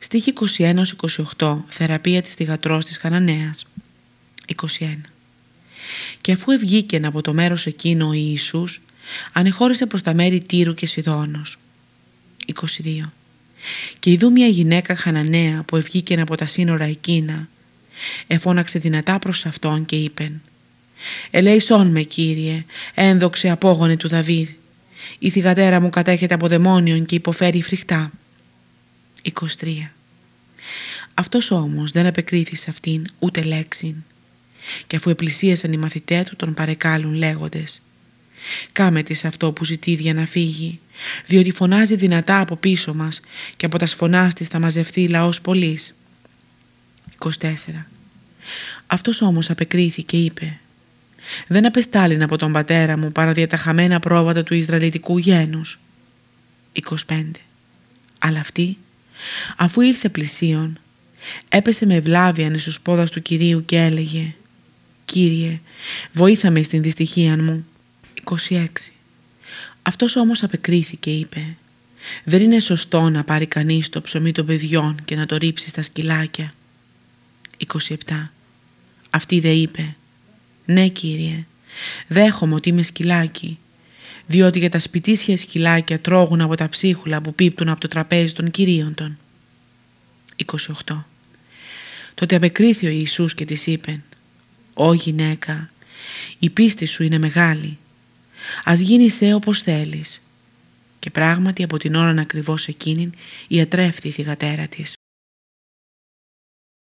Στοίχη 21-28 Θεραπεία της θυγατρός της Χαναναίας 21 Και αφού ευγήκεν από το μέρος εκείνο ο Ιησούς ανεχώρησε προς τα μέρη Τύρου και Σιδώνος. 22 Και ειδού μια γυναίκα Χαναναία που ευγήκεν από τα σύνορα εκείνα εφώναξε δυνατά προς αυτόν και είπεν «Ελέησόν με Κύριε, ένδοξε απόγονε του Δαβίδ, η θυγατέρα μου κατέχεται από δαιμόνιον και υποφέρει φρικτά». 23. Αυτός όμως δεν απεκρίθη σε αυτήν ούτε λέξην και αφού επλησίασαν οι μαθητές του τον παρεκάλουν λέγοντες «Κάμε της αυτό που ζητεί για να φύγει, διότι φωνάζει δυνατά από πίσω μας και από τα σφωνάς της θα μαζευτεί λαός πολλής». 24. Αυτός όμως απεκρίθη και είπε «Δεν απεστάλην από τον πατέρα μου παρά διαταχαμένα πρόβατα του Ισραηλιτικού γένους». 25. Αλλά αυτή Αφού ήρθε πλησίον, έπεσε με βλάβιαν στους πόδας του Κυρίου και έλεγε «Κύριε, βοήθαμε στην δυστυχία μου». 26. Αυτός όμως απεκρίθηκε, είπε «Δεν είναι σωστό να πάρει κανείς το ψωμί των παιδιών και να το ρίψει στα σκυλάκια». 27. Αυτή δε είπε «Ναι, Κύριε, δέχομαι ότι είμαι σκυλάκι, διότι για τα σπιτίσια σκυλάκια τρώγουν από τα ψίχουλα που πίπτουν από το τραπέζι των κυρίων των. 28. Τότε απεκρίθη ο Ιησούς και της είπε «Ω γυναίκα, η πίστη σου είναι μεγάλη, ας γίνεις σε όπως θέλεις». Και πράγματι από την ώρα ακριβώς εκείνην ιατρεύθη η θυγατέρα της.